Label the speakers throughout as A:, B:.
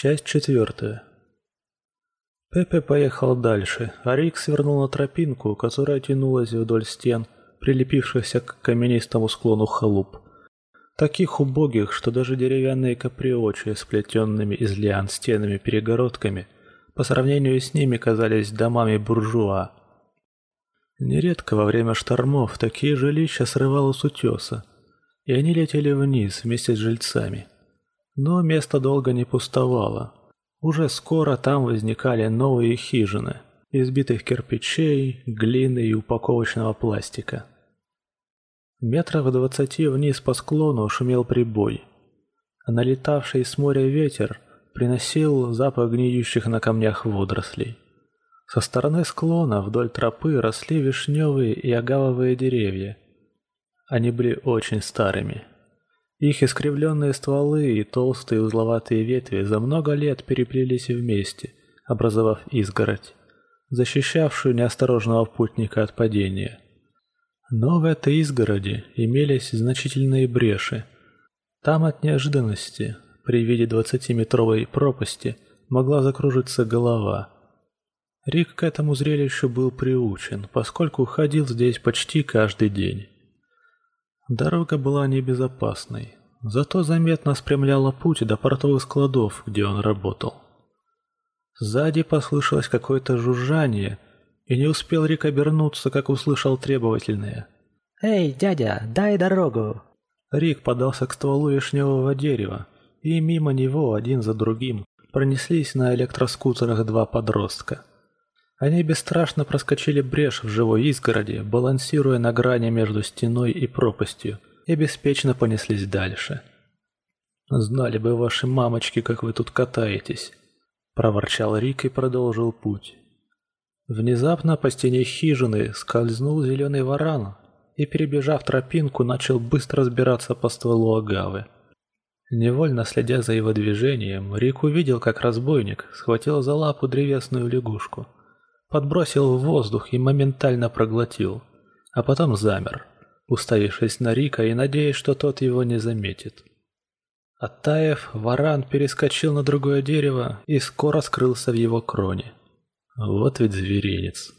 A: Часть четвертая. Пепе поехал дальше, а Рик свернул на тропинку, которая тянулась вдоль стен, прилепившихся к каменистому склону халуп. Таких убогих, что даже деревянные каприочи, сплетенными из лиан стенами-перегородками, по сравнению с ними казались домами буржуа. Нередко во время штормов такие жилища срывало с утеса, и они летели вниз вместе с жильцами. Но место долго не пустовало. Уже скоро там возникали новые хижины из битых кирпичей, глины и упаковочного пластика. Метров двадцати вниз по склону шумел прибой, налетавший с моря ветер приносил запах гниющих на камнях водорослей. Со стороны склона вдоль тропы росли вишневые и агавовые деревья. Они были очень старыми. Их искривленные стволы и толстые узловатые ветви за много лет переплелись вместе, образовав изгородь, защищавшую неосторожного путника от падения. Но в этой изгороди имелись значительные бреши. Там от неожиданности, при виде двадцатиметровой пропасти, могла закружиться голова. Рик к этому зрелищу был приучен, поскольку ходил здесь почти каждый день. Дорога была небезопасной, зато заметно спрямляла путь до портовых складов, где он работал. Сзади послышалось какое-то жужжание, и не успел Рик обернуться, как услышал требовательное.
B: «Эй, дядя, дай дорогу!»
A: Рик подался к стволу вишневого дерева, и мимо него один за другим пронеслись на электроскутерах два подростка. Они бесстрашно проскочили брешь в живой изгороди, балансируя на грани между стеной и пропастью, и беспечно понеслись дальше. «Знали бы ваши мамочки, как вы тут катаетесь», – проворчал Рик и продолжил путь. Внезапно по стене хижины скользнул зеленый варан и, перебежав тропинку, начал быстро сбираться по стволу агавы. Невольно следя за его движением, Рик увидел, как разбойник схватил за лапу древесную лягушку – подбросил в воздух и моментально проглотил, а потом замер, уставившись на Рика и надеясь, что тот его не заметит. Оттаив, варан перескочил на другое дерево и скоро скрылся в его кроне. Вот ведь зверинец.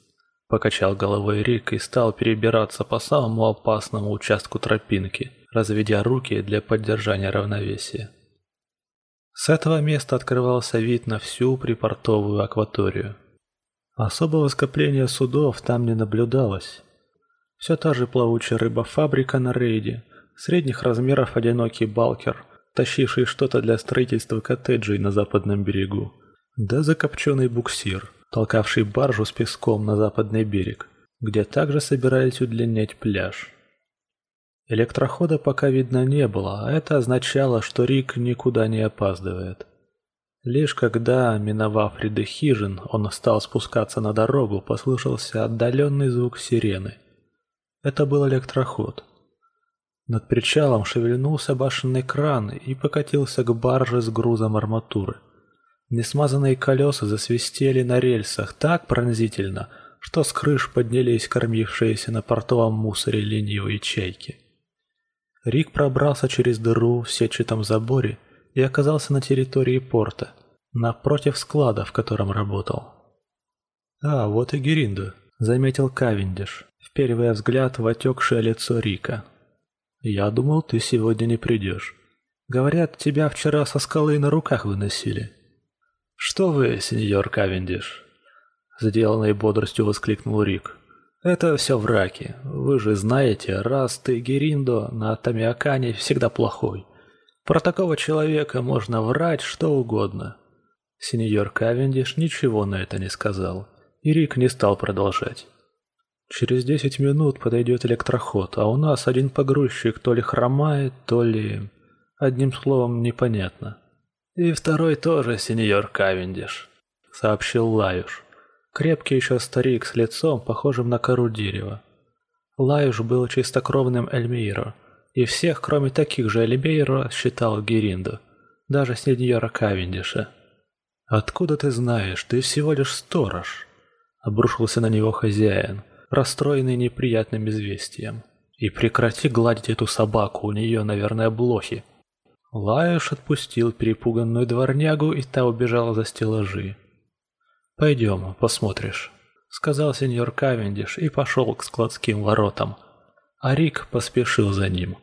A: Покачал головой Рик и стал перебираться по самому опасному участку тропинки, разведя руки для поддержания равновесия. С этого места открывался вид на всю припортовую акваторию. Особого скопления судов там не наблюдалось. Все та же плавучая рыбофабрика на рейде, средних размеров одинокий балкер, тащивший что-то для строительства коттеджей на западном берегу, да закопченный буксир, толкавший баржу с песком на западный берег, где также собирались удлинять пляж. Электрохода пока видно не было, а это означало, что Рик никуда не опаздывает. Лишь когда, миновав ряды хижин, он стал спускаться на дорогу, послышался отдаленный звук сирены. Это был электроход. Над причалом шевельнулся башенный кран и покатился к барже с грузом арматуры. Несмазанные колеса засвистели на рельсах так пронзительно, что с крыш поднялись кормившиеся на портовом мусоре ленивые чайки. Рик пробрался через дыру в сетчатом заборе и оказался на территории порта, напротив склада, в котором работал. «А, вот и Геринда», — заметил Кавендиш, первый взгляд в отекшее лицо Рика. «Я думал, ты сегодня не придешь. Говорят, тебя вчера со скалы на руках выносили». «Что вы, сеньор Кавендиш?» Сделанной бодростью воскликнул Рик. «Это все враки. Вы же знаете, раз ты Гериндо на Тамиакане всегда плохой. Про такого человека можно врать что угодно. Сеньор Кавендиш ничего на это не сказал, и Рик не стал продолжать. Через десять минут подойдет электроход, а у нас один погрузчик то ли хромает, то ли... Одним словом, непонятно. И второй тоже сеньор Кавендиш, сообщил Лаюш. Крепкий еще старик с лицом, похожим на кору дерева. Лаюш был чистокровным Эльмейро, и всех, кроме таких же Эльбейро, считал Геринду, даже сеньора Кавендиша. «Откуда ты знаешь? Ты всего лишь сторож!» Обрушился на него хозяин, расстроенный неприятным известием. «И прекрати гладить эту собаку, у нее, наверное, блохи!» Лаюш отпустил перепуганную дворнягу, и та убежала за стеллажи. «Пойдем, посмотришь», — сказал сеньор Кавендиш и пошел к складским воротам. А Рик поспешил за ним.